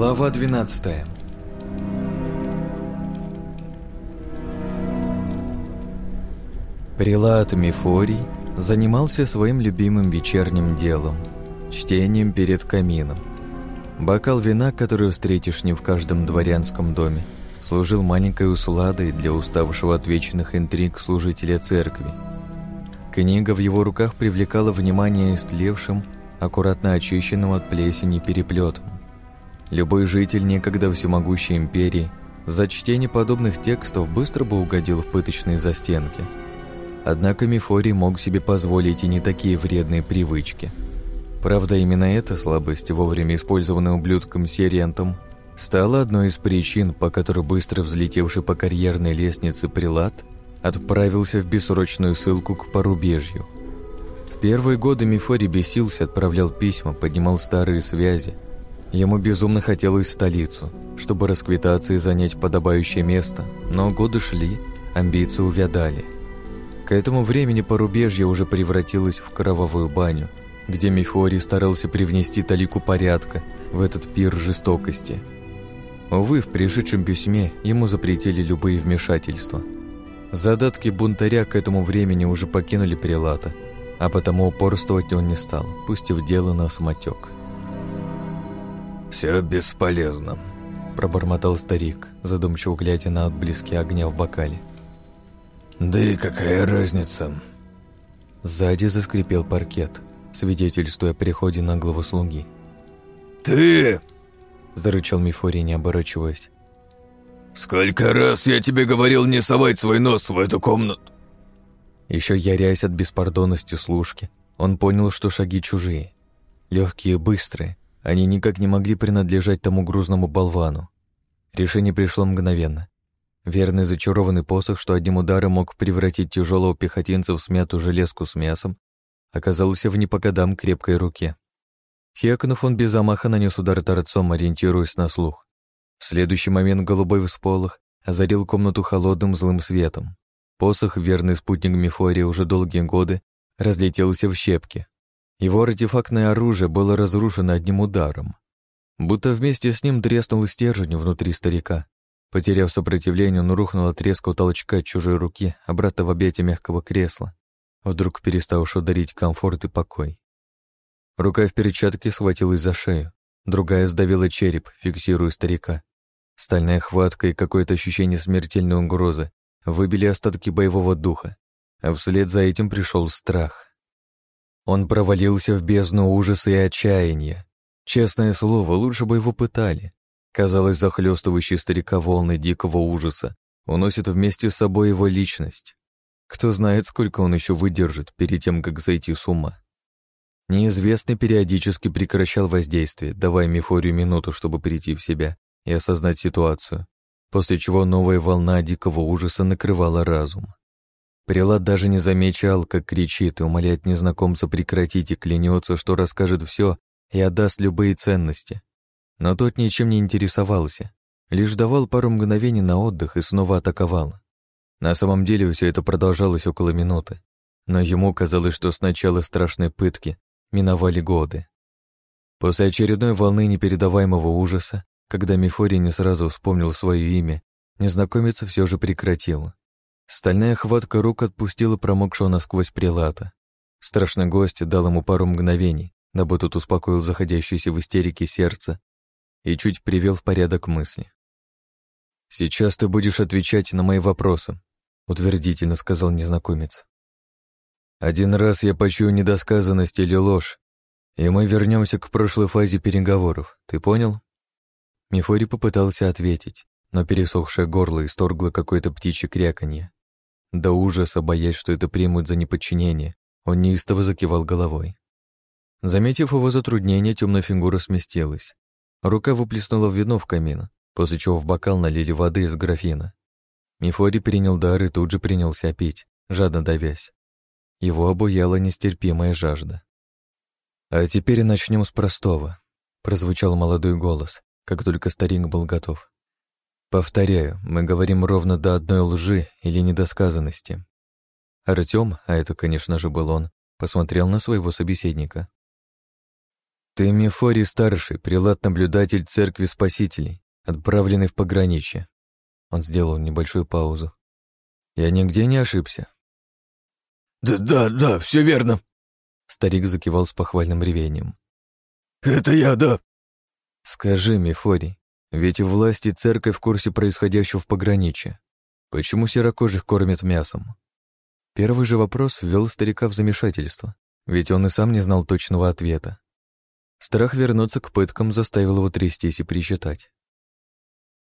Глава 12 Прилад Мифорий занимался своим любимым вечерним делом – чтением перед камином. Бокал вина, который встретишь не в каждом дворянском доме, служил маленькой усладой для уставшего от вечных интриг служителя церкви. Книга в его руках привлекала внимание истлевшим, аккуратно очищенным от плесени переплетом. Любой житель некогда всемогущей империи за чтение подобных текстов быстро бы угодил в пыточные застенки – Однако Мефорий мог себе позволить и не такие вредные привычки. Правда, именно эта слабость, вовремя использованная ублюдком Сириантом, стала одной из причин, по которой быстро взлетевший по карьерной лестнице прилад отправился в бессрочную ссылку к порубежью. В первые годы Мефорий бесился, отправлял письма, поднимал старые связи. Ему безумно хотелось в столицу, чтобы расквитаться и занять подобающее место, но годы шли, амбиции увядали – к этому времени порубежье уже превратилось в кровавую баню, где Мифорий старался привнести талику порядка в этот пир жестокости. Увы, в пришедшем письме ему запретили любые вмешательства. Задатки бунтаря к этому времени уже покинули прилата, а потому упорствовать он не стал, пустив дело на самотек. «Все бесполезно», – пробормотал старик, задумчиво глядя на отблески огня в бокале. Да и какая разница? Сзади заскрипел паркет, свидетельствуя о приходе на главу слуги. «Ты!» – зарычал Мифорий, не оборачиваясь. «Сколько раз я тебе говорил не совать свой нос в эту комнату!» Еще ярясь от беспардонности служки, он понял, что шаги чужие. Легкие и быстрые, они никак не могли принадлежать тому грузному болвану. Решение пришло мгновенно. Верный зачарованный посох, что одним ударом мог превратить тяжелого пехотинца в смятую железку с мясом, оказался в непогодам крепкой руке. Хекнув, он без замаха нанес удар торцом, ориентируясь на слух. В следующий момент голубой всполох озарил комнату холодным злым светом. Посох, верный спутник Мефория уже долгие годы, разлетелся в щепки. Его артефактное оружие было разрушено одним ударом. Будто вместе с ним треснул стержень внутри старика, Потеряв сопротивление, он рухнул от резкого толчка чужой руки обратно в объятия мягкого кресла, вдруг переставшего дарить комфорт и покой. Рука в перчатке схватилась за шею, другая сдавила череп, фиксируя старика. Стальная хватка и какое-то ощущение смертельной угрозы выбили остатки боевого духа, а вслед за этим пришел страх. Он провалился в бездну ужаса и отчаяния. Честное слово, лучше бы его пытали. Казалось, захлестывающий старика волны дикого ужаса уносит вместе с собой его личность. Кто знает, сколько он еще выдержит перед тем, как зайти с ума. Неизвестный периодически прекращал воздействие, давая Мефорию минуту, чтобы прийти в себя и осознать ситуацию, после чего новая волна дикого ужаса накрывала разум. Прилад даже не замечал, как кричит и умоляет незнакомца прекратить и клянется, что расскажет все и отдаст любые ценности. Но тот ничем не интересовался, лишь давал пару мгновений на отдых и снова атаковал. На самом деле все это продолжалось около минуты, но ему казалось, что с начала страшной пытки миновали годы. После очередной волны непередаваемого ужаса, когда Мефорий не сразу вспомнил свое имя, незнакомец все же прекратил. Стальная хватка рук отпустила промокшего насквозь прилата. Страшный гость дал ему пару мгновений, дабы тот успокоил заходящееся в истерике сердце и чуть привел в порядок мысли. «Сейчас ты будешь отвечать на мои вопросы», — утвердительно сказал незнакомец. «Один раз я почую недосказанность или ложь, и мы вернемся к прошлой фазе переговоров. Ты понял?» Мефорий попытался ответить, но пересохшее горло исторгло какое-то птичье кряканье. До ужаса, боясь, что это примут за неподчинение, он неистово закивал головой. Заметив его затруднение, темная фигура сместилась. Рука выплеснула вино в камин, после чего в бокал налили воды из графина. Мефорий принял дар и тут же принялся пить, жадно давясь. Его обуяла нестерпимая жажда. «А теперь начнем с простого», — прозвучал молодой голос, как только старик был готов. «Повторяю, мы говорим ровно до одной лжи или недосказанности». Артем, а это, конечно же, был он, посмотрел на своего собеседника. Ты Мефорий Старший, прилад-наблюдатель Церкви Спасителей, отправленный в пограничье. Он сделал небольшую паузу. Я нигде не ошибся. Да, да, да, все верно. Старик закивал с похвальным ревением. Это я, да. Скажи, Мефорий, ведь власти и церковь в курсе происходящего в пограничье. Почему серокожих кормят мясом? Первый же вопрос ввел старика в замешательство, ведь он и сам не знал точного ответа. Страх вернуться к пыткам заставил его трястись и причитать.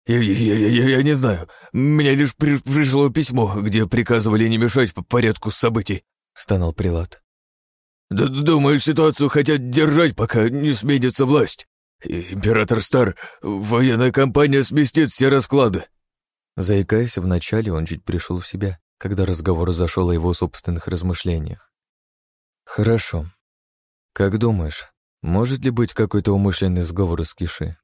Я, я, я, я не знаю. Мне лишь при, пришло письмо, где приказывали не мешать по порядку событий», — стонал Прилад. «Думаю, ситуацию хотят держать, пока не сменится власть. Император Стар, военная кампания сместит все расклады». Заикаясь вначале, он чуть пришел в себя, когда разговор зашел о его собственных размышлениях. «Хорошо. Как думаешь, может ли быть какой-то умышленный сговор из Киши?»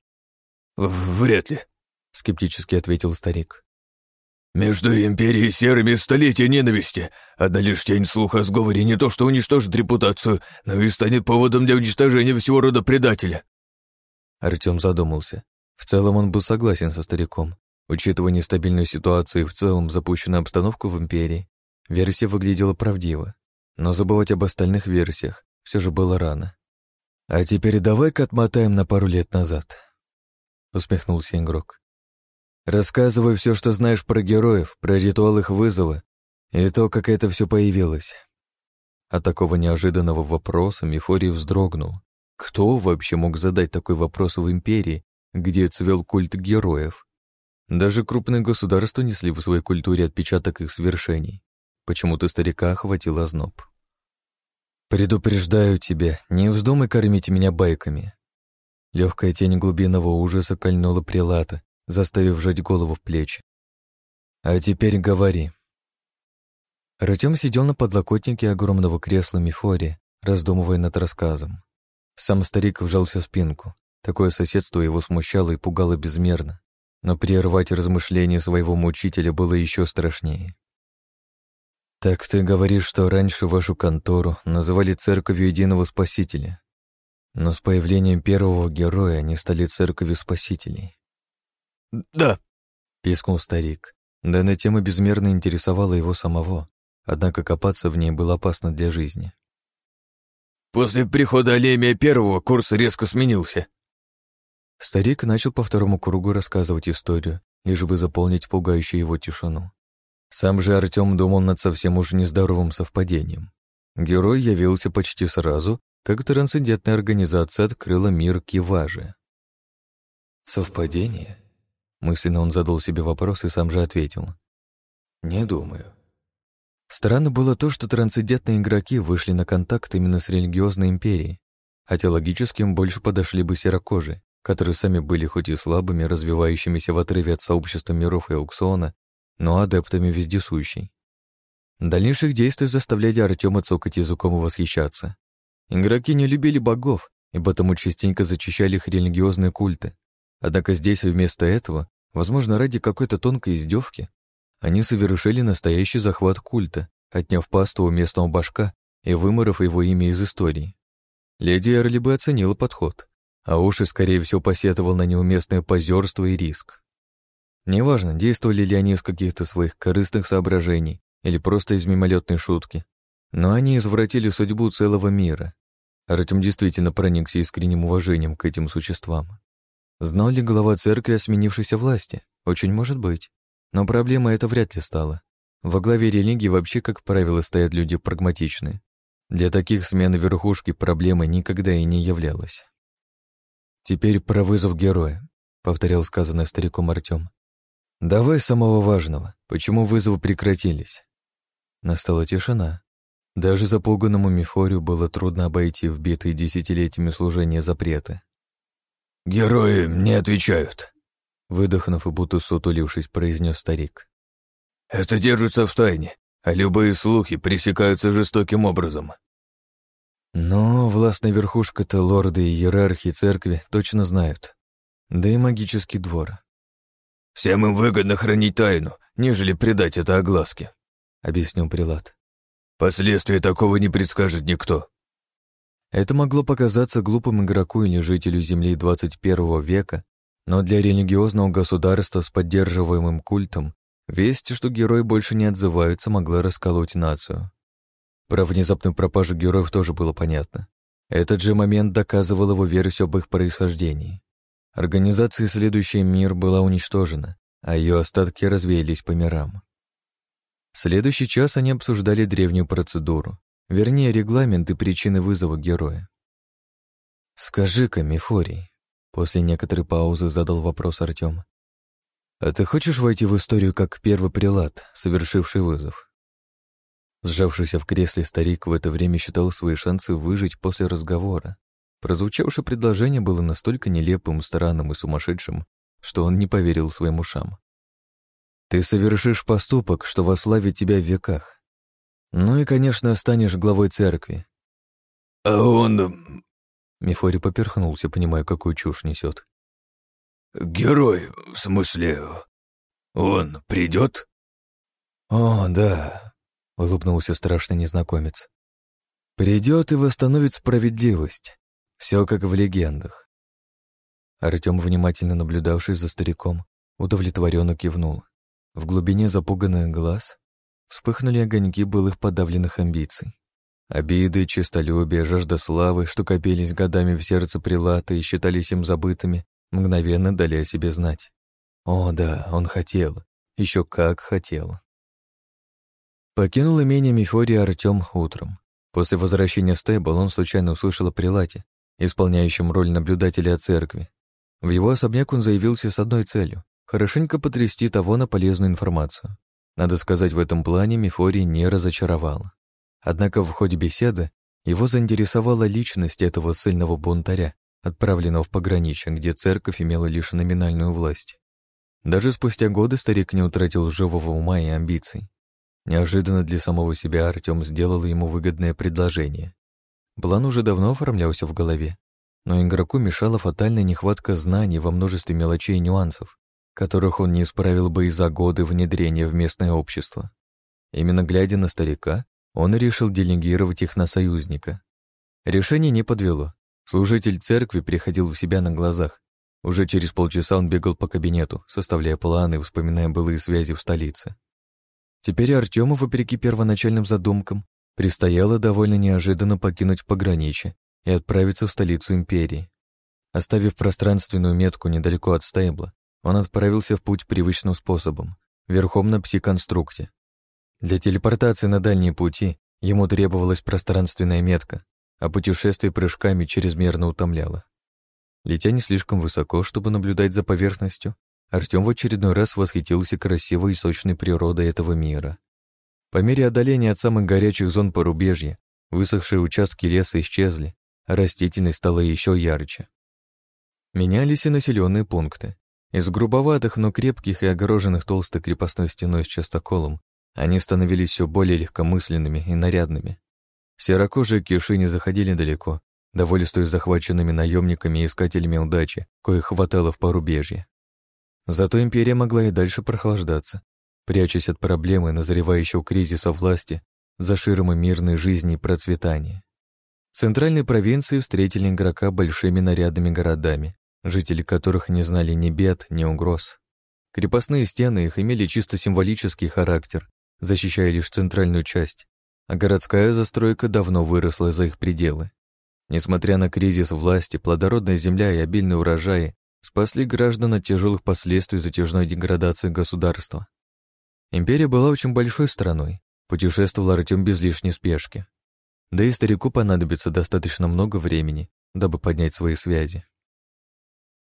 «Вряд ли», — скептически ответил старик. «Между Империей и Серыми столетия ненависти. Одна лишь тень слуха о сговоре не то что уничтожит репутацию, но и станет поводом для уничтожения всего рода предателя». Артем задумался. В целом он был согласен со стариком. Учитывая нестабильную ситуацию и в целом запущенную обстановку в Империи, версия выглядела правдиво. Но забывать об остальных версиях все же было рано. «А теперь давай-ка отмотаем на пару лет назад», — усмехнулся игрок. Рассказывай все, что знаешь про героев, про ритуал их вызова и то, как это все появилось. От такого неожиданного вопроса Мефорий вздрогнул. Кто вообще мог задать такой вопрос в империи, где цвел культ героев? Даже крупные государства несли в своей культуре отпечаток их свершений. Почему-то старика охватил озноб. «Предупреждаю тебя, не вздумай кормить меня байками». Легкая тень глубинного ужаса кольнула прилата, заставив жать голову в плечи. «А теперь говори». Артем сидел на подлокотнике огромного кресла Мефория, раздумывая над рассказом. Сам старик вжался в спинку. Такое соседство его смущало и пугало безмерно. Но прервать размышления своего мучителя было еще страшнее. «Так ты говоришь, что раньше вашу контору называли церковью единого спасителя, но с появлением первого героя они стали церковью спасителей. «Да», — пискнул старик. Данная тема безмерно интересовала его самого, однако копаться в ней было опасно для жизни. «После прихода Алемия Первого курс резко сменился». Старик начал по второму кругу рассказывать историю, лишь бы заполнить пугающую его тишину. Сам же Артем думал над совсем уж нездоровым совпадением. Герой явился почти сразу, как трансцендентная организация открыла мир Киважи. Совпадение? Мысленно он задал себе вопрос и сам же ответил. «Не думаю». Странно было то, что трансцендентные игроки вышли на контакт именно с религиозной империей, хотя логически им больше подошли бы серокожие, которые сами были хоть и слабыми, развивающимися в отрыве от сообщества миров и аукциона, но адептами вездесущей. Дальнейших действий заставляли Артема цокать языком и восхищаться. Игроки не любили богов, и потому частенько зачищали их религиозные культы, Однако здесь вместо этого, возможно, ради какой-то тонкой издевки, они совершили настоящий захват культа, отняв пасту у местного башка и выморов его имя из истории. Леди Эрли бы оценила подход, а уж и, скорее всего, посетовал на неуместное позерство и риск. Неважно, действовали ли они из каких-то своих корыстных соображений или просто из мимолетной шутки, но они извратили судьбу целого мира. Артем действительно проникся искренним уважением к этим существам. Знал ли глава церкви о сменившейся власти? Очень может быть. Но проблема это вряд ли стала. Во главе религии вообще, как правило, стоят люди прагматичные. Для таких смен верхушки проблемой никогда и не являлась. «Теперь про вызов героя», — повторял сказанное стариком Артем. «Давай самого важного. Почему вызовы прекратились?» Настала тишина. Даже запуганному Мефорию было трудно обойти вбитые десятилетиями служения запреты. «Герои не отвечают», — выдохнув и будто сутулившись, произнес старик. «Это держится в тайне, а любые слухи пресекаются жестоким образом». Но властная верхушка-то лорды и иерархии церкви точно знают. Да и магический двор. «Всем им выгодно хранить тайну, нежели предать это огласке», — объяснил Прилад. «Последствия такого не предскажет никто». Это могло показаться глупым игроку или жителю Земли 21 века, но для религиозного государства с поддерживаемым культом весть, что герои больше не отзываются, могла расколоть нацию. Про внезапную пропажу героев тоже было понятно. Этот же момент доказывал его версию об их происхождении. Организация «Следующий мир» была уничтожена, а ее остатки развеялись по мирам. Следующий час они обсуждали древнюю процедуру, вернее, регламент и причины вызова героя. «Скажи-ка, Мефорий», — после некоторой паузы задал вопрос Артем, «а ты хочешь войти в историю как первый прилад, совершивший вызов?» Сжавшийся в кресле старик в это время считал свои шансы выжить после разговора. Прозвучавшее предложение было настолько нелепым, странным и сумасшедшим, что он не поверил своим ушам. «Ты совершишь поступок, что вославит тебя в веках. Ну и, конечно, станешь главой церкви». «А он...» Мефорий поперхнулся, понимая, какую чушь несет. «Герой, в смысле, он придет?» «О, да, улыбнулся страшный незнакомец. Придет и восстановит справедливость. Все как в легендах. Артем, внимательно наблюдавший за стариком, удовлетворенно кивнул. В глубине запуганных глаз вспыхнули огоньки былых подавленных амбиций. Обиды, честолюбие, жажда славы, что копились годами в сердце прилата и считались им забытыми, мгновенно дали о себе знать. О, да, он хотел, еще как хотел. Покинул имение Мефория Артем утром. После возвращения в стейбл он случайно услышал о прилате, исполняющем роль наблюдателя церкви. В его особняк он заявился с одной целью — хорошенько потрясти того на полезную информацию. Надо сказать, в этом плане Мефорий не разочаровал. Однако в ходе беседы его заинтересовала личность этого сильного бунтаря, отправленного в пограничье, где церковь имела лишь номинальную власть. Даже спустя годы старик не утратил живого ума и амбиций. Неожиданно для самого себя Артем сделал ему выгодное предложение. План уже давно оформлялся в голове, но игроку мешала фатальная нехватка знаний во множестве мелочей и нюансов, которых он не исправил бы и за годы внедрения в местное общество. Именно глядя на старика, он решил делегировать их на союзника. Решение не подвело. Служитель церкви приходил в себя на глазах. Уже через полчаса он бегал по кабинету, составляя планы и вспоминая былые связи в столице. Теперь Артему, вопреки первоначальным задумкам, предстояло довольно неожиданно покинуть пограничье и отправиться в столицу империи. Оставив пространственную метку недалеко от стейбла, он отправился в путь привычным способом, верхом на пси-конструкте. Для телепортации на дальние пути ему требовалась пространственная метка, а путешествие прыжками чрезмерно утомляло. Летя не слишком высоко, чтобы наблюдать за поверхностью, Артем в очередной раз восхитился красивой и сочной природой этого мира. По мере одоления от самых горячих зон порубежья, высохшие участки леса исчезли, а растительность стала еще ярче. Менялись и населенные пункты. Из грубоватых, но крепких и огороженных толстой крепостной стеной с частоколом они становились все более легкомысленными и нарядными. Серокожие киши не заходили далеко, довольствуясь захваченными наемниками и искателями удачи, коих хватало в порубежье. Зато империя могла и дальше прохлаждаться, прячась от проблемы назревающего кризиса власти за ширмы мирной жизни и процветания. В центральной провинции встретили игрока большими нарядными городами, жители которых не знали ни бед, ни угроз. Крепостные стены их имели чисто символический характер, защищая лишь центральную часть, а городская застройка давно выросла за их пределы. Несмотря на кризис власти, плодородная земля и обильные урожаи спасли граждан от тяжелых последствий затяжной деградации государства. Империя была очень большой страной, путешествовал Артем без лишней спешки. Да и старику понадобится достаточно много времени, дабы поднять свои связи.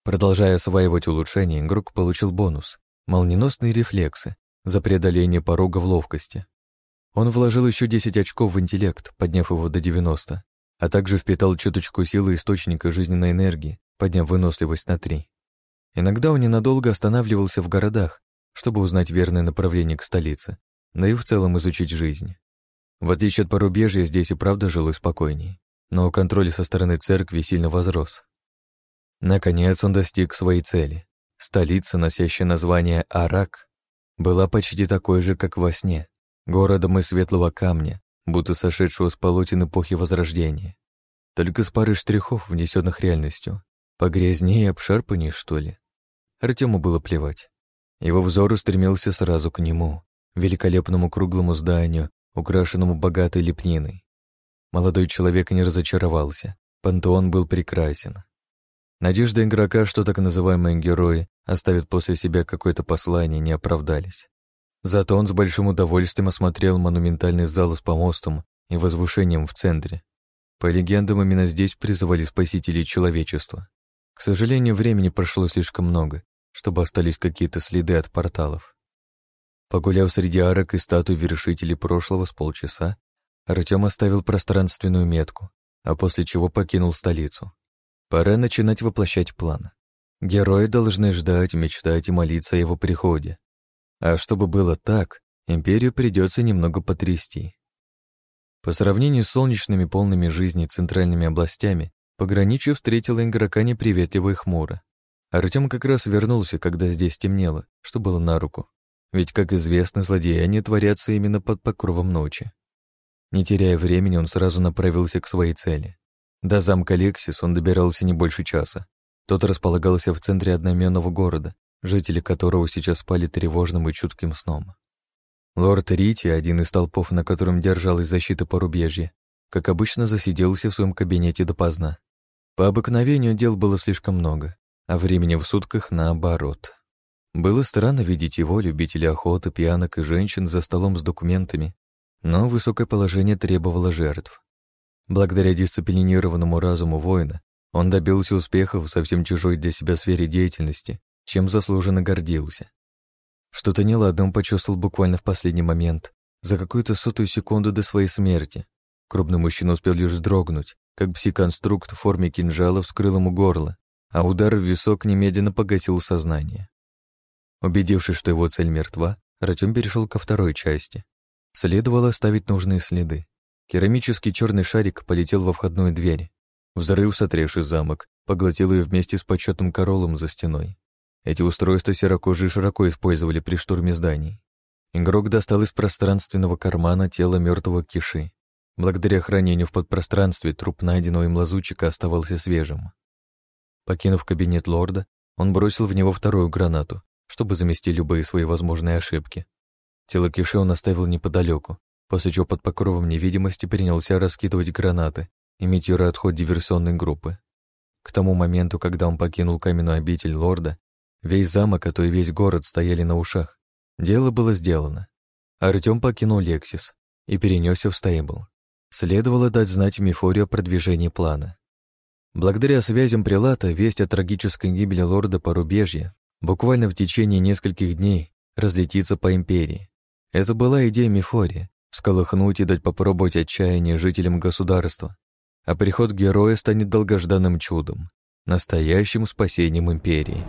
Продолжая осваивать улучшения, игрок получил бонус — молниеносные рефлексы за преодоление порога в ловкости. Он вложил еще 10 очков в интеллект, подняв его до 90, а также впитал чуточку силы источника жизненной энергии, подняв выносливость на 3. Иногда он ненадолго останавливался в городах, чтобы узнать верное направление к столице, да и в целом изучить жизнь. В отличие от порубежья, здесь и правда жилось спокойней, но контроль со стороны церкви сильно возрос. Наконец он достиг своей цели. Столица, носящая название Арак, была почти такой же, как во сне, городом из светлого камня, будто сошедшего с полотен эпохи Возрождения. только с парой штрихов, внесенных реальностью. Погрязнее и обшарпаннее, что ли. Артему было плевать. Его взор устремился сразу к нему, великолепному круглому зданию, украшенному богатой лепниной. Молодой человек не разочаровался. Пантеон был прекрасен. Надежды игрока, что так называемые герои оставят после себя какое-то послание, не оправдались. Зато он с большим удовольствием осмотрел монументальный зал с помостом и возвышением в центре. По легендам, именно здесь призывали спасителей человечества. К сожалению, времени прошло слишком много, чтобы остались какие-то следы от порталов. Погуляв среди арок и статуй вершителей прошлого с полчаса, Артем оставил пространственную метку, а после чего покинул столицу. Пора начинать воплощать план. Герои должны ждать, мечтать и молиться о его приходе. А чтобы было так, империю придется немного потрясти. По сравнению с солнечными полными жизни центральными областями, пограничье встретило игрока неприветливо и хмуро. Артем как раз вернулся, когда здесь темнело, что было на руку. Ведь, как известно, злодеяния творятся именно под покровом ночи. Не теряя времени, он сразу направился к своей цели. До замка Лексис он добирался не больше часа. Тот располагался в центре одноименного города, жители которого сейчас спали тревожным и чутким сном. Лорд Рити, один из толпов, на котором держалась защита порубежья, как обычно засиделся в своем кабинете допоздна. По обыкновению дел было слишком много, а времени в сутках наоборот. Было странно видеть его, любителя охоты, пьянок и женщин, за столом с документами, но высокое положение требовало жертв. Благодаря дисциплинированному разуму воина он добился успехов в совсем чужой для себя сфере деятельности, чем заслуженно гордился. Что-то неладное он почувствовал буквально в последний момент, за какую-то сотую секунду до своей смерти. Крупный мужчина успел лишь вздрогнуть, как псиконструкт в форме кинжала вскрыл ему горло, а удар в висок немедленно погасил сознание. Убедившись, что его цель мертва, Артем перешел ко второй части. Следовало оставить нужные следы. Керамический черный шарик полетел во входную дверь. Взрыв, сотрясший замок, поглотил ее вместе с почетным королом за стеной. Эти устройства серокожие широко использовали при штурме зданий. Игрок достал из пространственного кармана тело мертвого киши. Благодаря хранению в подпространстве труп найденного им лазутчика оставался свежим. Покинув кабинет лорда, он бросил в него вторую гранату, чтобы замести любые свои возможные ошибки. Тело Киши он оставил неподалеку, после чего под покровом невидимости принялся раскидывать гранаты, имитируя отход диверсионной группы. К тому моменту, когда он покинул каменную обитель лорда, весь замок, а то и весь город стояли на ушах. Дело было сделано. Артем покинул Лексис и перенесся в стейбл. Следовало дать знать Мефорию о продвижении плана. Благодаря связям Прилата весть о трагической гибели лорда порубежья буквально в течение нескольких дней разлетится по империи. Это была идея Мефория — всколыхнуть и дать попробовать отчаяние жителям государства. А приход героя станет долгожданным чудом, настоящим спасением империи.